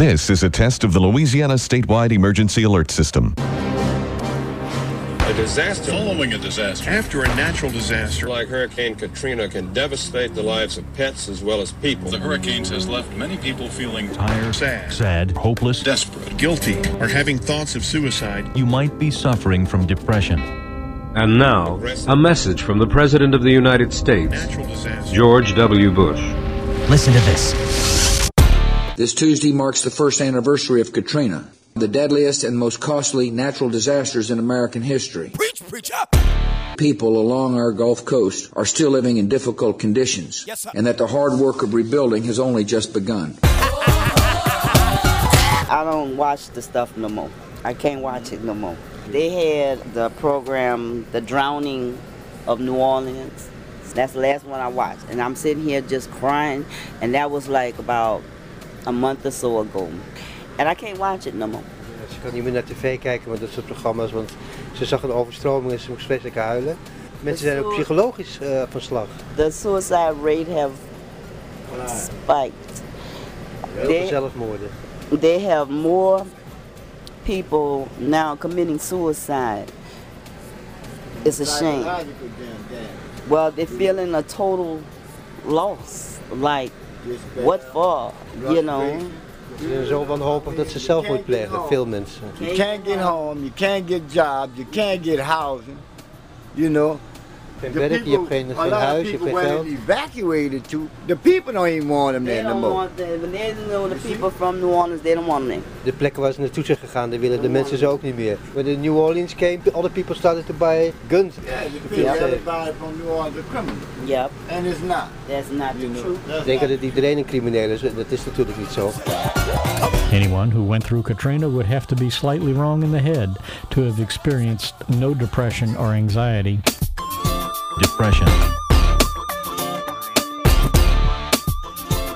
This is a test of the Louisiana statewide emergency alert system. A disaster Following a disaster. After a natural disaster, like Hurricane Katrina can devastate the lives of pets as well as people. The hurricanes has left many people feeling tired, sad, sad, hopeless, desperate, guilty, or having thoughts of suicide. You might be suffering from depression. And now, a message from the President of the United States, George W. Bush. Listen to this. This Tuesday marks the first anniversary of Katrina, the deadliest and most costly natural disasters in American history. Preach, preach up. People along our Gulf Coast are still living in difficult conditions, Yes, and that the hard work of rebuilding has only just begun. I don't watch the stuff no more. I can't watch it no more. They had the program, The Drowning of New Orleans. That's the last one I watched. And I'm sitting here just crying. And that was like about a month or so ago. And I can't watch it no more. Ze kan niet meer naar tv kijken met dat soort programma's, want ze zag een overstroming en ze moest vreselijk huilen. Mensen zijn ook psychologisch uh, van slag. The suicide rate have spiked. Heel veel zelfmoorden. They have more people now committing suicide. It's a shame. Well, they're feeling a total loss. Like, what for? You know? Ze zijn zo wanhopig dat ze zelfmoord plegen, veel mensen. You can't get home, you can't get jobs, you can't get housing, you know. Geen The werk, je people- hebt geen, a geen lot of huis, je hebt people geen were evacuated to, the people don't even want them They there no don't more. want the, when they know the people from New Orleans, they don't want them. De plekken waar ze naartoe zijn gegaan, daar willen de mensen ze ook niet meer. When the New Orleans came, all the people started to buy guns. Yeah, the To people, feel safe. everybody from New Orleans are criminals. Yep, And it's not. that's not the truth. that's Ik denk dat iedereen een crimineel is, dat is natuurlijk niet zo. Anyone who went through Katrina would have to be slightly wrong in the head to have experienced no depression or anxiety. Depression.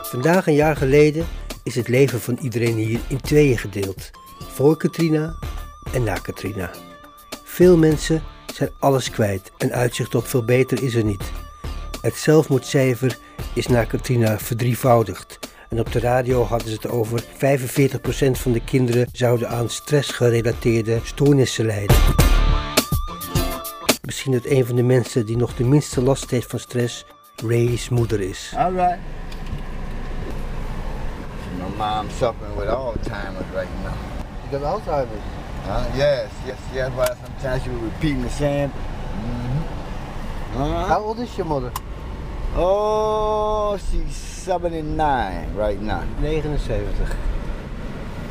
Vandaag een jaar geleden is het leven van iedereen hier in tweeën gedeeld. Voor Katrina en na Katrina. Veel mensen zijn alles kwijt en uitzicht op veel beter is er niet. Het zelfmoordcijfer is na Katrina verdrievoudigd. En op de radio hadden ze het over 45% van de kinderen zouden aan stressgerelateerde stoornissen lijden. Misschien dat een van de mensen die nog de minste last heeft van stress Ray's moeder is. All right. My mom's suffering with Alzheimer's right now. Je got Alzheimer's. Huh? Yes, yes, yes. Why sometimes she will repeat the same. Mm-hmm. Uh-huh. How old is your mother? Oh, she's 79 right now. 79.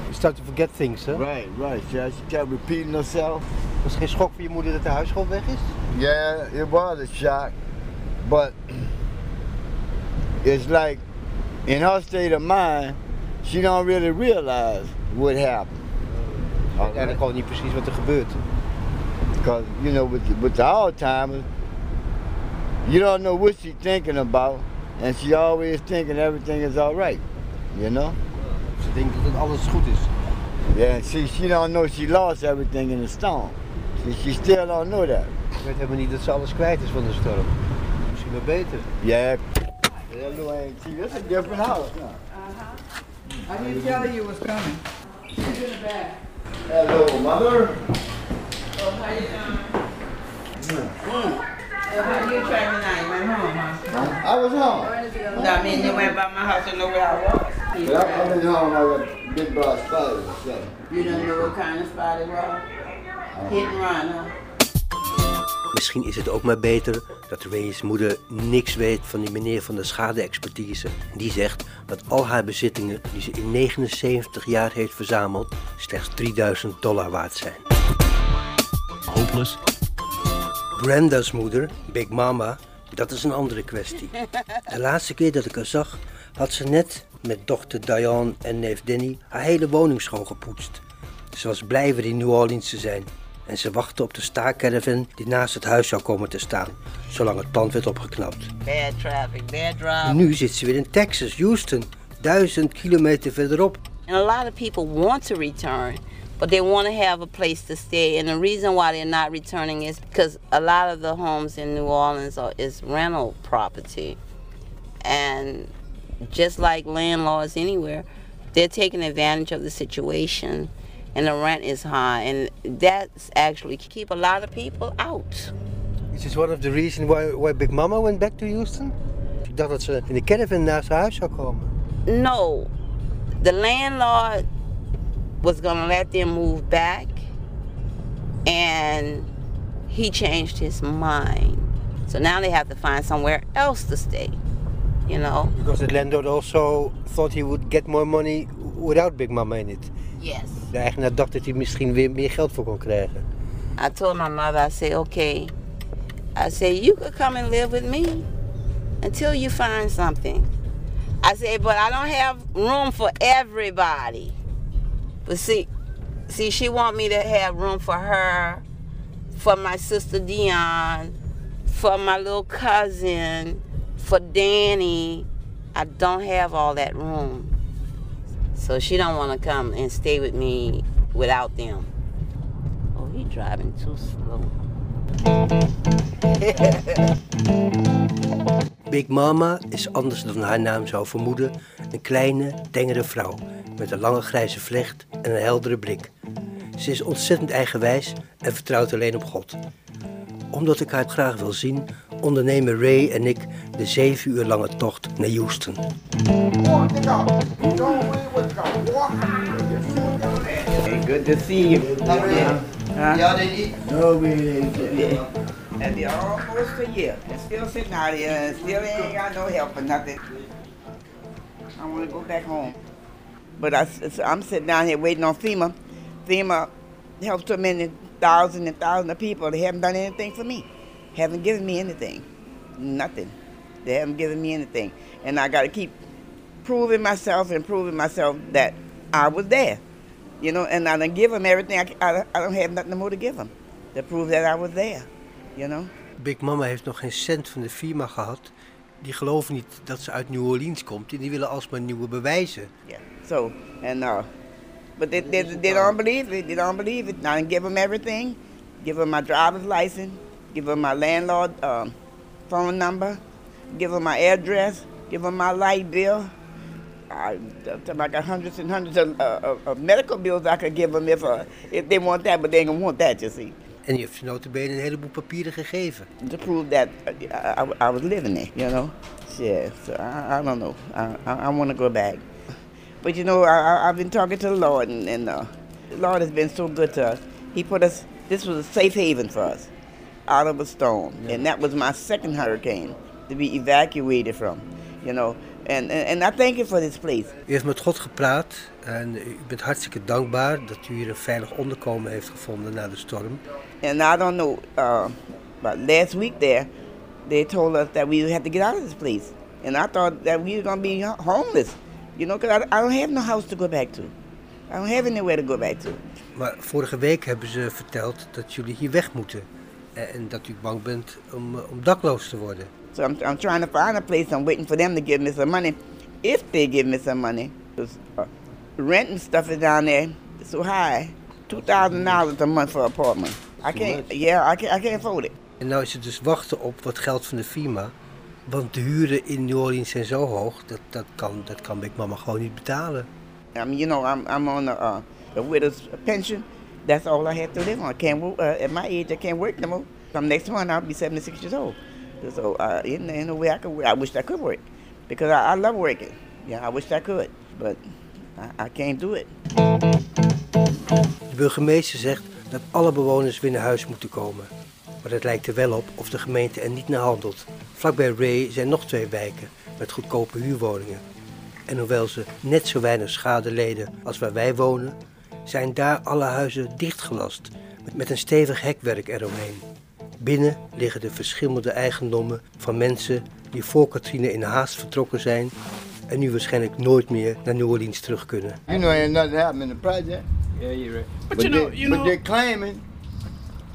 You start to forget things, hè? Right, right. She, she kept repeating herself. Was geen schok voor je moeder dat de huisschool weg is? Yeah, it was a shock, but it's like in her state of mind, she don't really realize what happened. Uiteindelijk gewoon niet precies wat er gebeurt. Because you know, with the, with the Alzheimer's, you don't know what she's thinking about, and she always thinking everything is all right. You know? Ze denkt dat alles goed is. Yeah. See, she don't know she lost everything in the storm. Still don't know that. Ze weet helemaal niet dat ze alles kwijt is van de storm. Misschien wel beter. This is a different house now. I didn't tell her you was coming. She's in the back. Hello, mother. Oh, how you doing? So how you now? You went home, huh? I was home. I mean, you went by my house and know where I was. Yeah, I've been home. I got big boss spiders. So. you don't know what kind of spot it was? Hit and run, huh? Misschien is het ook maar beter dat Ray's moeder niks weet van die meneer van de schade-expertise. Die zegt dat al haar bezittingen die ze in 79 jaar heeft verzameld slechts 3000 dollar waard zijn. Hopeless. Brenda's moeder, Big Mama, dat is een andere kwestie. De laatste keer dat ik haar zag, had ze net met dochter Diane en neef Danny haar hele woning schoongepoetst. Ze was blij weer in New Orleans te zijn. En ze wachtte op de staakcaravan die naast het huis zou komen te staan, zolang het pand werd opgeknapt. Bad traffic, bad drive. nu zit ze weer in Texas, Houston, duizend kilometer verderop. And a lot of people want to return, but they want to have a place to stay. And the reason why they're not returning is because a lot of the homes in New Orleans are, is rental property. And just like landlords anywhere, they're taking advantage of the situation, and the rent is high, and that's actually keep a lot of people out. This Is one of the reasons why, why Big Mama went back to Houston? Ik dacht dat ze in de caravan naast haar huis zou komen. No, the landlord was gonna let them move back, and he changed his mind. So now they have to find somewhere else to stay. You know. Because the landlord also thought he would get more money without Big Mama in it. Yes. De eigenaar dacht dat hij misschien weer meer geld voor kon krijgen. I told my mother, I said, okay. I said, you could come and live with me until you find something. I said, but I don't have room for everybody. But see, see, she want me to have room for her, for my sister Dion, for my little cousin, for Danny. I don't have all that room. So she don't want to come and stay with me without them. Oh, he driving too slow. Big Mama is anders dan haar naam zou vermoeden. Een kleine, tengere vrouw met een lange grijze vlecht en een heldere blik. Ze is ontzettend eigenwijs en vertrouwt alleen op God. Omdat ik haar graag wil zien, ondernemen Ray en ik de zeven uur lange tocht naar Houston. Hey, good to see you. Huh? Y'all didn't eat? No, we didn't. Yeah. And they're almost a year. They're still sitting out here and still ain't got no help or nothing. I want to go back home. But I, am sitting down here waiting on FEMA. FEMA helps so many thousands and thousands of people. They haven't done anything for me. Haven't given me anything. Nothing. They haven't given me anything. And I got to keep proving myself and proving myself that I was there. You know, and I don't give them everything. I, I, I don't have nothing more to give them to prove that I was there. You know? Big Mama heeft nog geen cent van de FEMA gehad. Die geloven niet dat ze uit New Orleans komt en die willen alsmaar nieuwe bewijzen. Yeah. So, and uh, but they, they, they don't believe it. They don't believe it. I give them everything. Give them my driver's license. Give them my landlord um, phone number. Give them my address. Give them my light bill. I, I got hundreds and hundreds of, uh, of, of medical bills I could give them if, uh, if they want that, but they ain't gonna want that, you see. En je hebt notabene een heleboel papieren gegeven. To prove that uh, I, I, I was living there, you know. Yeah, so I, I don't know. I, I, I want to go back. But you know, I, I've been talking to the Lord, and, and uh, the Lord has been so good to us. He put us, this was a safe haven for us, out of a storm. And that was my second hurricane to be evacuated from, you know. And, and, and I thank you for this place. U heeft met God gepraat en u bent hartstikke dankbaar dat u hier een veilig onderkomen heeft gevonden na de storm. And I don't know, uh, but last week there, they told us that we had to get out of this place. And I thought that we were going to be homeless, you know, because I, I don't have no house to go back to. I don't have anywhere to go back to. Maar vorige week hebben ze verteld dat jullie hier weg moeten. En dat u bang bent om, om dakloos te worden. So I'm, I'm trying to find a place. I'm waiting for them to give me some money. If they give me some money. Because uh, rent and stuff is down there so high. $2,000 a month for an apartment. I can't, yeah, I can't, I can't afford it. En nou is het dus wachten op wat geld van de firma. Want de huren in New Orleans zijn zo hoog, dat, dat, kan, dat kan Big Mama gewoon niet betalen. I mean, you know, I'm, I'm on a, uh, a widow's pension. That's all I have to live on. I can't uh, at my age, I can't work no more. Come next month, I'll be 76 years old. So uh, in, in a way I could. I wish I could work. Because I, I love working. Yeah, I wish I could. But I, I can't do it. De burgemeester zegt dat alle bewoners naar huis moeten komen. Maar het lijkt er wel op of de gemeente er niet naar handelt. Vlakbij Ray zijn nog twee wijken met goedkope huurwoningen. En hoewel ze net zo weinig schade leden als waar wij wonen, zijn daar alle huizen dichtgelast met een stevig hekwerk eromheen. Binnen liggen de verschillende eigendommen van mensen die voor Katrina in haast vertrokken zijn en nu waarschijnlijk nooit meer naar New Orleans terug kunnen. You know, ain't nothing happening in the project. Yeah, you're right. But, But, you know, they, you but know, they're claiming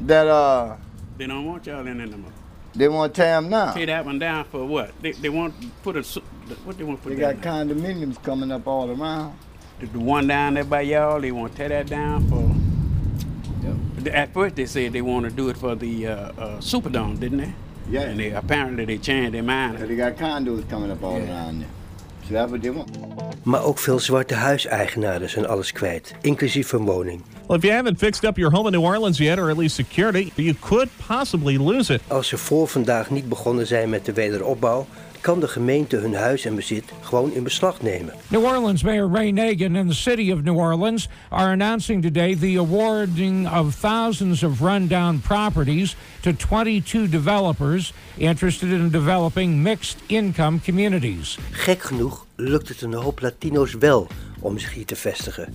that uh they don't want y'all in there no more. they want to tear them down. Tear that one down for what? They, they want to put a what they want to They put got down? condominiums coming up all around. The, the one down there by y'all, they want to tear that down for. At first, they said they want to do it for the uh, uh, Superdome, didn't they? Yeah. And they apparently they changed their mind. So They got condos coming up all around there. So that's what they want. Maar ook veel zwarte huiseigenaren zijn alles kwijt, inclusief hun woning. Well, if you haven't fixed up your home in New Orleans yet, or at least secured it, you could possibly lose it. Als ze voor vandaag niet begonnen zijn met de wederopbouw, kan de gemeente hun huis en bezit gewoon in beslag nemen. New Orleans Mayor Ray Nagin and the city of New Orleans are announcing today the awarding of thousands of rundown properties to 22 developers interested in developing mixed income communities. Gek genoeg lukt het een hoop Latino's wel om zich hier te vestigen.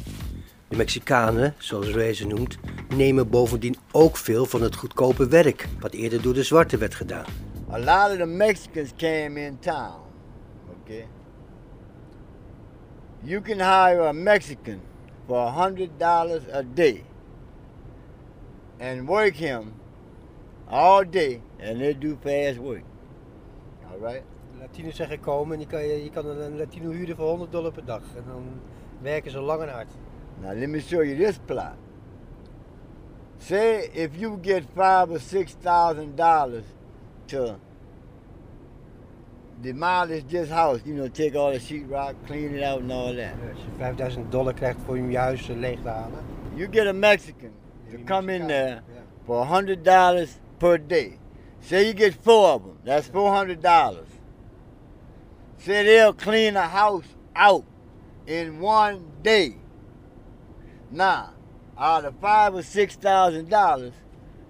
De Mexicanen, zoals Ray ze noemt, nemen bovendien ook veel van het goedkope werk, wat eerder door de zwarte werd gedaan. A lot of the Mexicans came in town. Okay. You can hire a Mexican for a hundred dollars a day and work him all day and they do fast work. All right? Latino's zijn gekomen en je kan, je kan een Latino huren voor 100 dollar per dag. En dan werken ze lang en hard. Now let me show you this plot. Say if you get five or six thousand dollars to demolish this house, you know, take all the sheetrock, clean it out and all that. Als je 5000 dollar krijgt voor je huis leeg te halen. You get a Mexican to come in there for a hundred dollars per day. Say you get four of them, that's four hundred dollars. Say they'll clean a house out in one day. Now, out of five or six thousand dollars,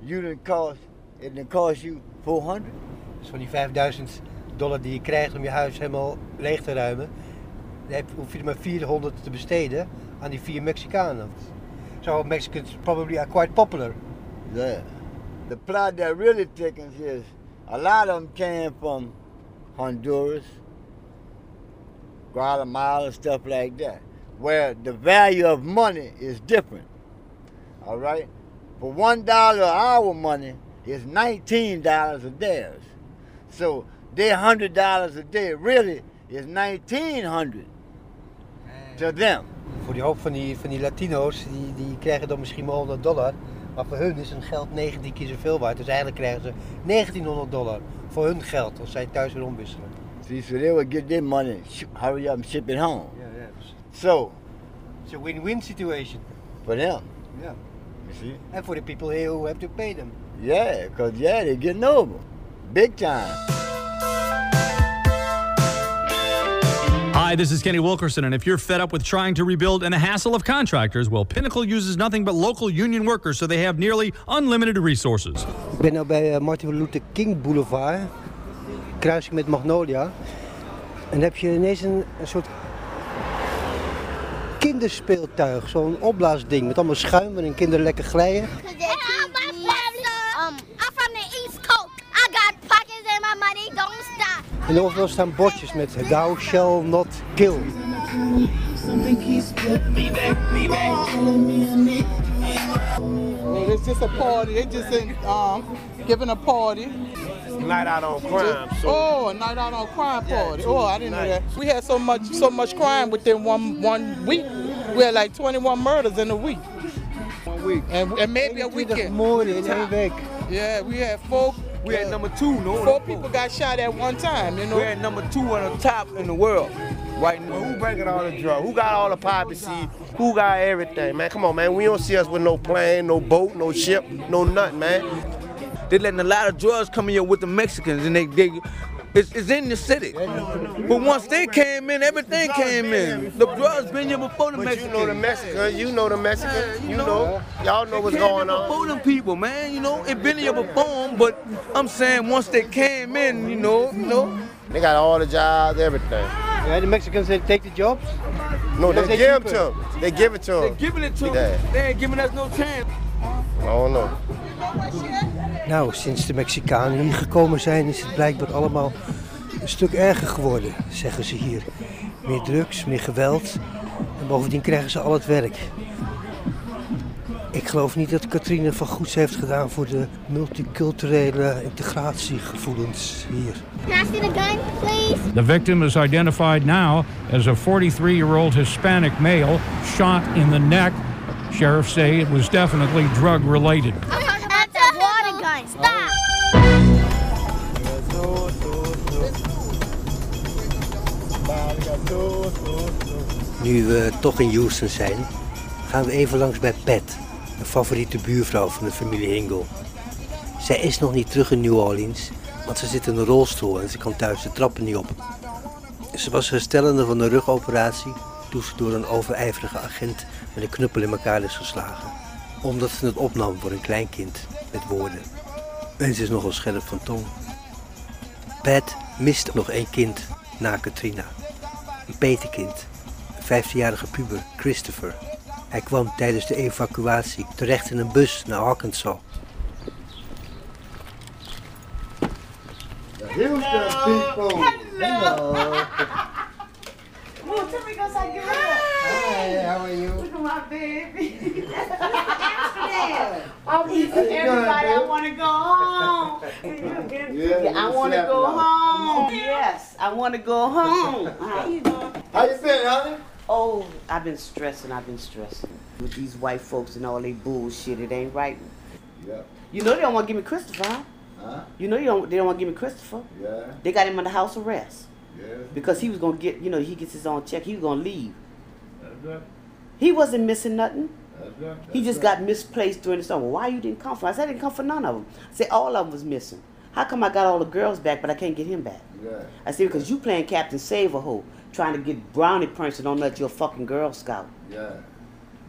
you didn't cost it didn't cost you four hundred. Van die 5000 dollar die je krijgt om je huis helemaal leeg te ruimen, dan hoef je maar 400 te besteden aan die vier Mexicanen. So Mexicans probably are quite popular. Yeah. The plot that really thickens is a lot of them came from Honduras, Guatemala, stuff like that, where the value of money is different. All right? For one dollar our money is nineteen dollars a theirs. So their hundred dollars a day really is nineteen hundred to them. Voor die hoop van die, van die Latino's, die, die krijgen dan misschien maar 100 dollar. Maar voor hun is hun geld 19 keer zoveel waard. Dus eigenlijk krijgen ze 1900 dollar voor hun geld als zij thuis weer omwisselen. See, so they would get their money, hurry up and ship it home. Ja, ja. So It's a win-win situation. for them, Ja. you see. And for the people here who have to pay them. Yeah, because, yeah, they're getting over. Big time. Hi, this is Kenny Wilkerson, and if you're fed up with trying to rebuild and the hassle of contractors, well, Pinnacle uses nothing but local union workers, so they have nearly unlimited resources. Ik ben nu bij eh, Martin Luther King Boulevard, kruising met Magnolia. En dan heb je ineens een, een soort kinderspeeltuig, zo'n opblaasding met allemaal schuim waarin kinderen lekker glijden. Um, I'm from the East Coast. I got pockets and my money don't stop. En overal staan bordjes met Thou shall not kill. Well, it's just a party. They just in, um, giving a party. Night out on crime. So Oh, a night out on crime party. Tuesday Oh, I didn't know that. We had so much, so much crime within one one week. We had like 21 murders in a week. One week. And, and maybe a weekend. moorden in één week. Yeah, we had four. We had number two, no? Four people got shot at one time. You know. We had number two on the top in the world. Right now. Who bringing all the drugs? Who got all the poppy seed? Who got everything, man? Come on, man. We don't see us with no plane, no boat, no ship, no nothing, man. They letting a lot of drugs come in here with the Mexicans, and they, they it's, it's in the city. But once they came in, everything came in. The drugs been here before the But Mexicans. you know the Mexicans, you know the Mexicans, you know. Y'all know They what's came going here on. Before them people, man, you know, it been here before 'em, but I'm saying once they came in, you know, you know. They got all the jobs, everything. Yeah, the Mexicans they take the jobs? No, they they give them to them. They give it to them. They giving it to them. They ain't giving us no chance. I don't know. Nou, sinds de Mexicanen hier gekomen zijn is het blijkbaar allemaal een stuk erger geworden, zeggen ze hier. Meer drugs, meer geweld en bovendien krijgen ze al het werk. Ik geloof niet dat Katrine van goeds heeft gedaan voor de multiculturele integratiegevoelens hier. Can I see the gun, please? The victim is identified now as a 43 year old Hispanic male shot in the neck. Sheriffs say it was definitely drug related. Nu we toch in Houston zijn, gaan we even langs bij Pat, een favoriete buurvrouw van de familie Hingle. Zij is nog niet terug in New Orleans, want ze zit in een rolstoel en ze kan thuis de trappen niet op. Ze was herstellende van een rugoperatie toen ze door een overijverige agent met een knuppel in elkaar is geslagen. Omdat ze het opnam voor een kleinkind met woorden. En ze is nogal scherp van tong. Pat mist nog één kind na Katrina. Een petekind, een 15-jarige puber, Christopher. Hij kwam tijdens de evacuatie terecht in een bus naar Arkansas. Houston people. Hello. Well, tell me go say good. Hi, how are you? Look at my baby. Amsterdam. I'm you everybody. doing, I want to go home. Yeah, I want to go home. Yes, I want to go home. How you doing? How you feeling, honey? Oh, I've been stressing. I've been stressing with these white folks and all they bullshit. It ain't right. Yeah. You know they don't want to give me Christopher. Huh? Huh? You know they don't. They don't want to give me Christopher. Yeah. They got him under house arrest Yeah. because he was gonna get. You know, he gets his own check. He was gonna leave. That's good. He wasn't missing nothing. That's good. He just got misplaced during the summer. Why you didn't come for? I said I didn't come for none of them. I said all of them was missing. How come I got all the girls back, but I can't get him back? Yeah. I said because you playing Captain Save a Hoe, trying to get brownie points and don't let your fucking Girl Scout. Yeah.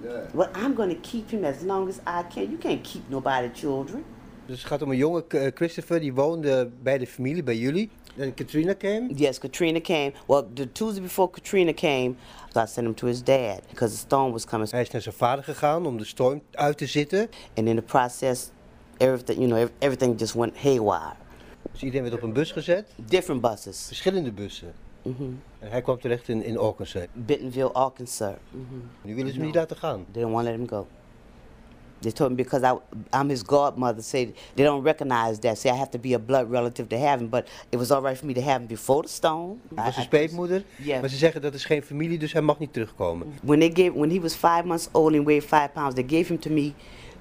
Yeah. Well, I'm gonna keep him as long as I can. You can't keep nobody children. Dus het gaat om een jonge eh, Christopher die woonde bij de familie, bij jullie. En Katrina came. Yes, Katrina came. Well, the Tuesday before Katrina came, I sent him to his dad because the storm was coming. Hij is naar zijn vader gegaan om de storm uit te zitten. And in the process, everything you know, ev- everything just went haywire. Dus iedereen werd op een bus gezet. Different buses. Verschillende bussen. Mhm. En hij kwam terecht in, in Arkansas. Bentonville, Arkansas. Mhm. Nu willen ze hem niet laten gaan. They don't want to let him go. They told me because I, I'm his godmother, say they don't recognize that. Say I have to be a blood relative to have him, but it was all right for me to have him before the. Dat was zijn speetmoeder. Ja. Maar ze zeggen dat is geen familie, dus hij mag niet terugkomen. When they gave, when he was five months old and weighed five pounds, they gave him to me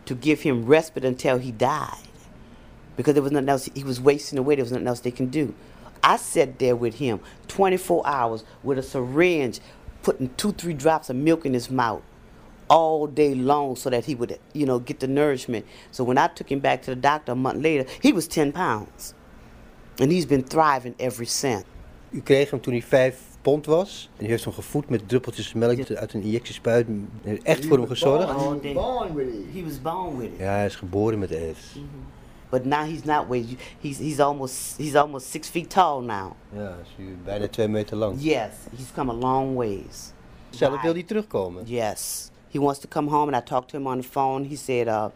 to give him respite until he died, because there was nothing else. He was wasting away. There was nothing else they can do. I sat there with him 24 hours with a syringe, putting two, three drops of milk in his mouth all day long so that he would, you know, get the nourishment. So when I took him back to the doctor a month later, he was 10 pounds. And he's been thriving ever since. U kreeg hem toen hij vijf pond was. En u heeft hem gevoed met druppeltjes melk uit een injectiespuit. U heeft echt voor hem gezorgd. He was born with it. He was born with it. Ja, hij is geboren met AIDS. Mhm. But now he's not. He's he's almost he's almost six feet tall now. Ja, is nu bijna twee meter lang. Yes, he's come a long ways. Zelf wil hij terugkomen. Yes, he wants to come home, and I talked to him on the phone. He said, uh,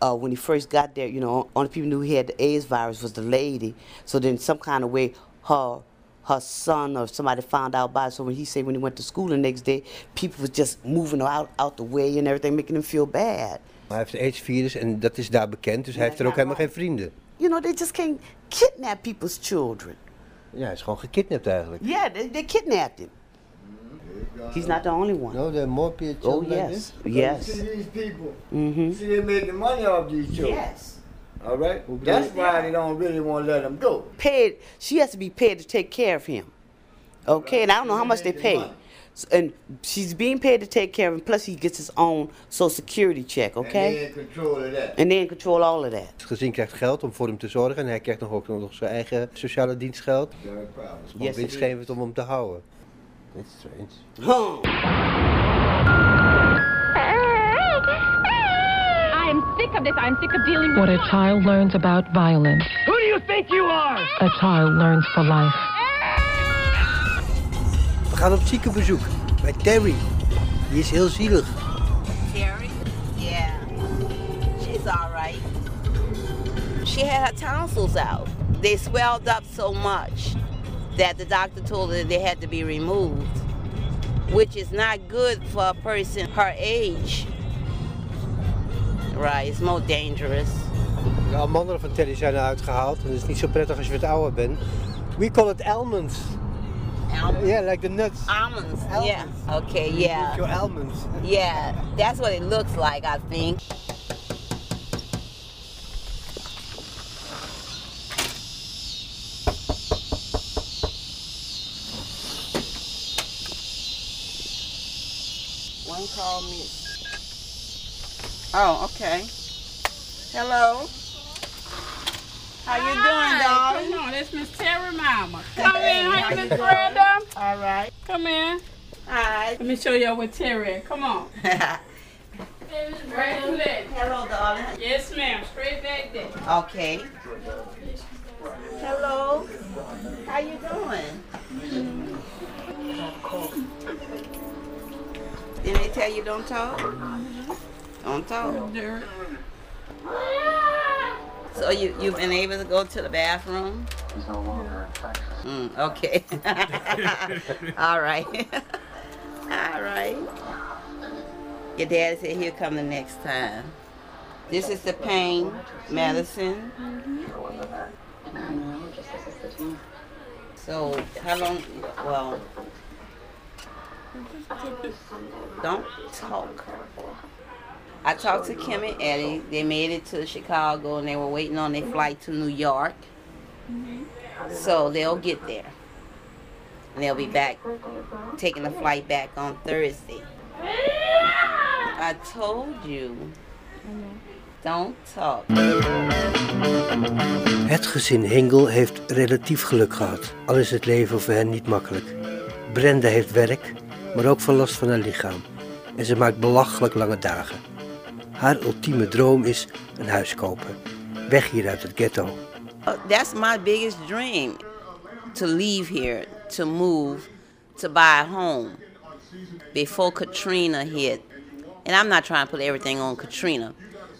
uh, when he first got there, you know, only people knew he had the AIDS virus was the lady. So then, some kind of way, her her son or somebody found out about it. So when he said when he went to school the next day, people was just moving out out the way and everything, making him feel bad. Maar hij heeft de AIDS-virus en dat is daar bekend, dus hij heeft er ook helemaal geen vrienden. You know, they just can't kidnap people's children. Ja, hij is gewoon gekidnapt eigenlijk. Yeah, they, they kidnapped him. He's not the only one. No, there are more people Oh yes, yes. See these people. Mm-hmm. See, they making money off these children. Yes. All right. That's why they don't really want to let them go. Paid. She has to be paid to take care of him. Okay, and I don't know how much they pay. And she's being paid to take care of him. Plus, he gets his own Social Security check. And Okay, they in control of that. and they in control all of that. Het gezin krijgt geld om voor hem te zorgen en hij krijgt nog ook nog zijn eigen sociale dienstgeld. No problem. Dus Yes, winstgevend om hem te houden. That's strange. I am sick of this. I'm sick of dealing with What a child learns about violence, Who do you think you are? a child learns for life. We gaan op ziekenbezoek bij Terry. Die is heel zielig. Terry? Yeah. She's all right. She had her tonsils out. They swelled up so much that the doctor told her they had to be removed, which is not good for a person her age. Right, it's more dangerous. De amandelen van Terry zijn eruit gehaald. En dat is niet zo prettig als je wat ouder bent. We call it almonds. Almonds? Yeah, like the nuts. Almonds, yeah. Okay, yeah. Your almonds. Yeah, that's what it looks like, I think. One call me. Oh, okay. Hello. How you doing, darling? Come on, that's Miss Terry Mama. Come in, you, Miss Brenda? All right. Come in. Hi. Let me show y'all where Terry. Come on. Right to that. Hello, darling. Yes, ma'am. Straight back there. Okay. Hello. How you doing? Did they tell you don't talk? Don't talk. So you you've been able to go to the bathroom? He's no longer in Texas. Mm, okay. All right. All right. Your daddy said he'll come the next time. This is the pain medicine. So how long? Well, don't talk. I talked to Kim and Eddie. They made it to Chicago and they were waiting on their flight to New York. So they'll get there. And they'll be back, taking the flight back on Thursday. I told you. Don't talk. Het gezin Hingel heeft relatief geluk gehad, al is het leven voor hen niet makkelijk. Brenda heeft werk, maar ook veel last van haar lichaam. En ze maakt belachelijk lange dagen. Haar ultieme droom is een huis kopen. Weg hier uit het ghetto. Uh, That's my biggest dream. To leave here, to move, to buy a home. Before Katrina hit. And I'm not trying to put everything on Katrina.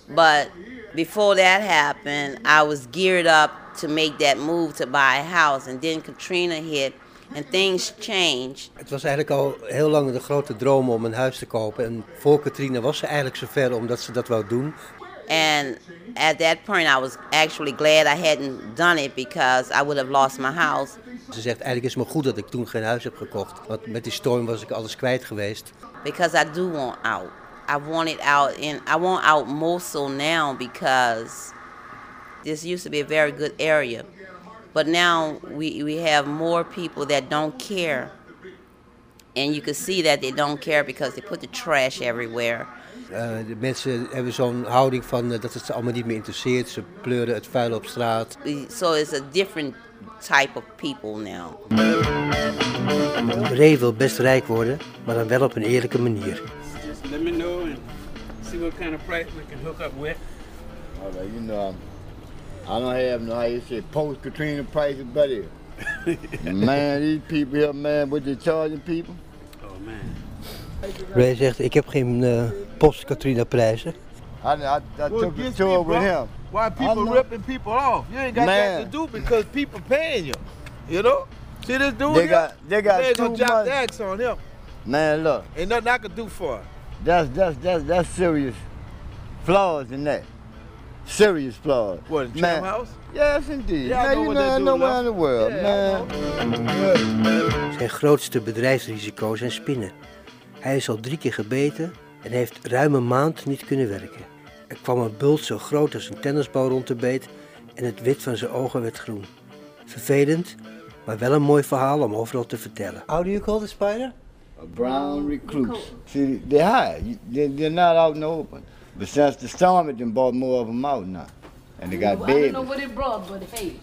But before that happened, I was geared up to make that move to buy a house. And then Katrina hit and things changed. Het was eigenlijk al heel lang de grote droom om een huis te kopen. En voor Katrina was ze eigenlijk zover omdat ze dat wou doen. And at that point, I was actually glad I hadn't done it because I would have lost my house. Ze zegt eigenlijk is het maar goed dat ik toen geen huis heb gekocht. Want met die storm was ik alles kwijt geweest. Because I do want out. I want it out, and I want out more so now because this used to be a very good area. But now we, we have more people that don't care. And you can see that they don't care because they put the trash everywhere. Eh, de mensen hebben zo'n houding van eh, dat het ze allemaal niet meer interesseert. Ze pleuren het vuil op straat. So it's a different type of people now. Ray wil best rijk worden, maar dan wel op een eerlijke manier. Just let me know and see what kind of price we can hook up with. All right, you know, I'm, I don't have no, how you say, post Katrina prices, buddy. man, these people here, man, what they charging people? Oh man. Ray zegt, ik heb geen eh, post-Katrina prijzen. I, I, I Well, took a against tour me, with him. Why people know. ripping people off? You ain't got Man. that to do because people paying you. You know? See this dude They here? got- they got ain't gonna too drop much- the on him. Man, look, Ain't nothing I can do for it. that's that's that's that's serious flaws in that. Serious flaws. What, in man? House? Yes, indeed. Yeah, man, know you what know, nowhere in the world, Yeah, man. Zijn grootste bedrijfsrisico zijn spinnen. Hij is al drie keer gebeten en heeft ruim een maand niet kunnen werken. Er kwam een bult zo groot als een tennisbal rond de beet en het wit van zijn ogen werd groen. Vervelend, maar wel een mooi verhaal om overal te vertellen. How do you call the spider? A brown recluse. See, they're high. They're, they're not out in the open. But since the storm, it done brought more of them out now. And they got I don't babies. know what it brought, but hey.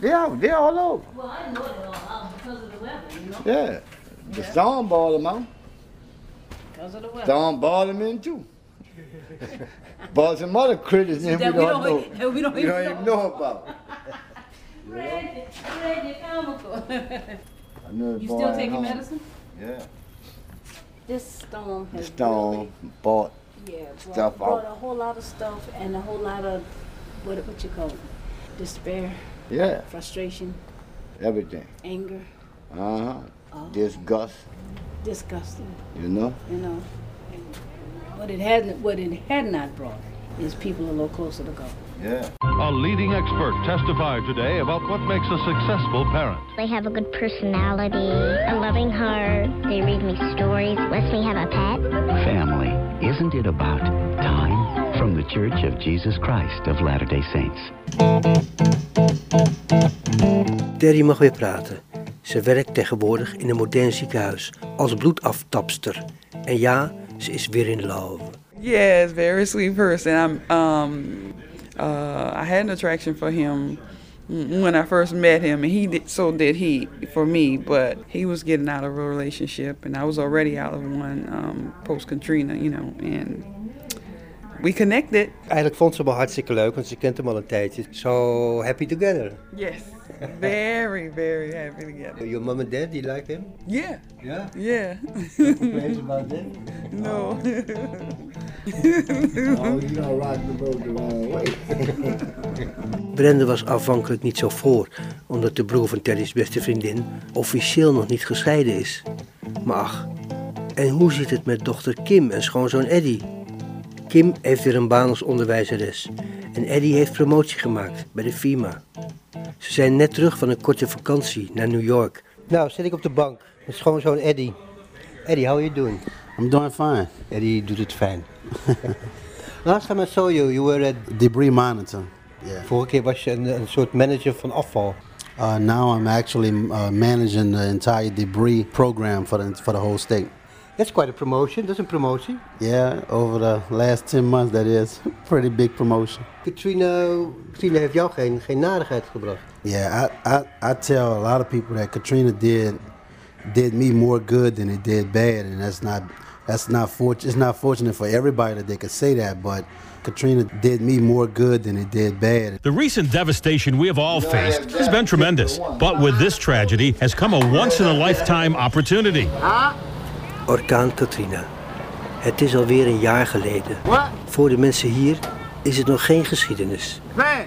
They're out. They're all over. Well, I know it all out because of the weather, you know? Yeah. The storm brought them out. Because of the weather. Storm brought them in too. brought some other critters in we That don't, we don't- know. that we don't even don't know. even know about. Randy, Randy, comical. I know it You still taking home. medicine? Yeah. This storm The has storm brought really, yeah, brought, stuff brought out. a whole lot of stuff and a whole lot of what what you call it? Despair, Yeah. frustration, Everything. anger, Uh huh. Oh. Disgust. disgusting. You know. You know, and what it hasn't, what it had not brought is people a little closer to God. Yeah. A leading expert testified today about what makes a successful parent. They have a good personality, a loving heart. They read me stories, lets me have a pet. Family, isn't it about time? From the Church of Jesus Christ of Latter-day Saints. Terry mag weer praten. Ze werkt tegenwoordig in een modern ziekenhuis als bloedaftapster. En ja, Ze is weer in love. Yes, very sweet person. I'm um uh I had an attraction for him when I first met him and he did so did he for me, but he was getting out of a relationship and I was already out of one um post Katrina, you know, and we connected. Eigenlijk vond ze al hartstikke leuk, want ze kent hem al een tijdje. So happy together. Yes. Very, very happy together. Your mom and dad, do you like him? Yeah. Yeah? Yeah. No complaints about that? No. Oh, you know, rock the boat the wrong way. Brenda was afhankelijk niet zo voor, omdat de broer van Terry's beste vriendin officieel nog niet gescheiden is. Maar ach, en hoe zit het met dochter Kim en schoonzoon Eddie? Kim heeft weer een baan als onderwijzeres en Eddie heeft promotie gemaakt bij de FIMA. Ze zijn net terug van een korte vakantie naar New York. Nou, zit ik op de bank met schoonzoon Eddie. Eddie, how are you doing? I'm doing fine. Eddie doet het fijn. Last time I saw you, you were at... Debris monitor. Yeah. Vorige keer was je een, een soort manager van afval. Uh, now I'm actually uh, managing the entire debris program for the, for the whole state. That's quite a promotion. Dat is promotion. Yeah, over the last 10 months that is. Pretty big promotion. Katrina, Katrina heeft jou geen, geen narigheid gebracht. Yeah, I, I, I tell a lot of people that Katrina did did me more good than it did bad, and that's not that's not fortunate. It's not fortunate for everybody that they could say that, but Katrina did me more good than it did bad. The recent devastation we have all faced has been tremendous, but with this tragedy has come a once in a lifetime opportunity. Orkaan Katrina. Het is alweer een jaar geleden. Voor de mensen hier is het nog geen geschiedenis.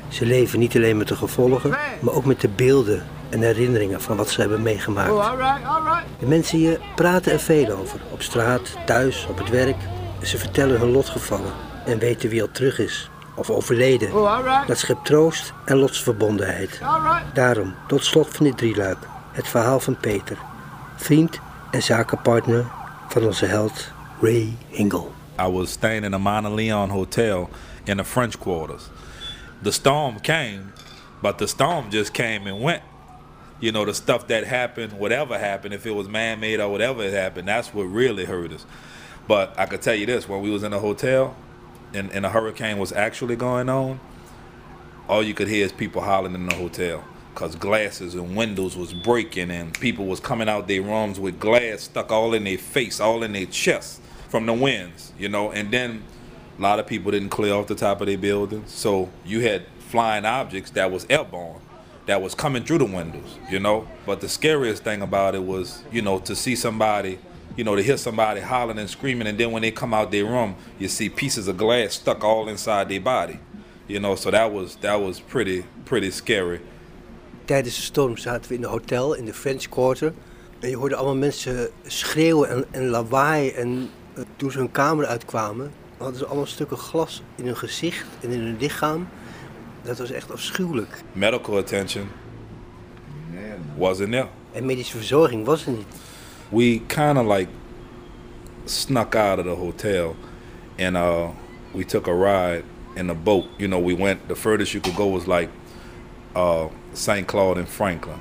Ze leven niet alleen met de gevolgen, maar ook met de beelden en herinneringen van wat ze hebben meegemaakt. De mensen hier praten er veel over. Op straat, thuis, op het werk. Ze vertellen hun lotgevallen en weten wie al terug is of overleden. Dat schept troost en lotsverbondenheid. Daarom, tot slot van dit drieluik, het verhaal van Peter. Vriend en zakenpartner van onze held Ray Hingle. I was staying in a Monteleone hotel in the French quarters. The storm came, but the storm just came and went. You know, the stuff that happened, whatever happened, if it was man-made or whatever happened, that's what really hurt us. But I could tell you this, when we was in a hotel and, and a hurricane was actually going on, all you could hear is people hollering in the hotel because glasses and windows was breaking and people was coming out their rooms with glass stuck all in their face, all in their chest from the winds, you know. And then a lot of people didn't clear off the top of their buildings, so you had flying objects that was airborne, that was coming through the windows, you know. But the scariest thing about it was, you know, to see somebody, you know, to hear somebody hollering and screaming, and then when they come out their room, you see pieces of glass stuck all inside their body, you know. So that was that was pretty pretty scary. Tijdens de storm zaten we in een hotel in de French Quarter. En je hoorde allemaal mensen schreeuwen en, en lawaai. En eh, toen ze hun kamer uitkwamen, hadden ze allemaal stukken glas in hun gezicht en in hun lichaam. Dat was echt afschuwelijk. Medical attention wasn't there. En medische verzorging was er niet. we kind of like snuck out of the hotel and uh, we took a ride in a boat. You know, we went, the furthest you could go was like uh, St. Claude and Franklin.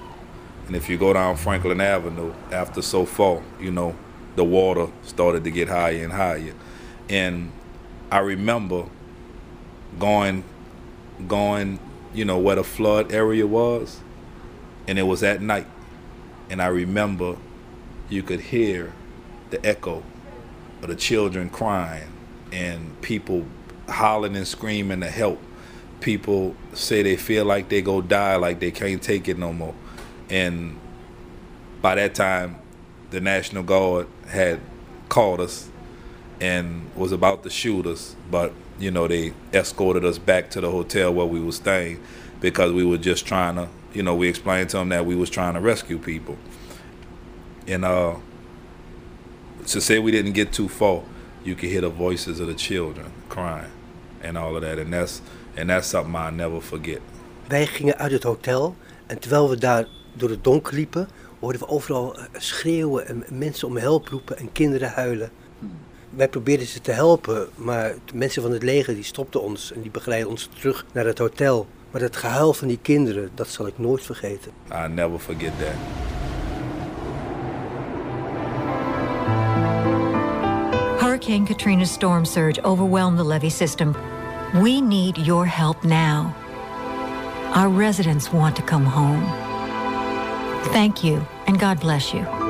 And if you go down Franklin Avenue after so far, you know, the water started to get higher and higher. And I remember going, going, you know, where the flood area was, and it was at night. And I remember you could hear the echo of the children crying and people hollering and screaming to help. People say they feel like they go die, like they can't take it no more. And by that time, the National Guard had called us and was about to shoot us, but you know they escorted us back to the hotel where we were staying because we were just trying to, you know, we explained to them that we was trying to rescue people. And uh, to say we didn't get too far, you could hear the voices of the children crying and all of that, and that's and that's something I never forget. Wij gingen uit het hotel en terwijl we daar door het donker liepen, hoorden we overal eh, schreeuwen en mensen om hulp roepen en kinderen huilen. Wij probeerden ze te helpen, maar de mensen van het leger die stopten ons en die begeleidden ons terug naar het hotel. Maar dat gehuil van die kinderen, dat zal ik nooit vergeten. I never forget that. Hurricane Katrina's storm surge overwhelmed the levee system. We need your help now. Our residents want to come home. Thank you, and God bless you.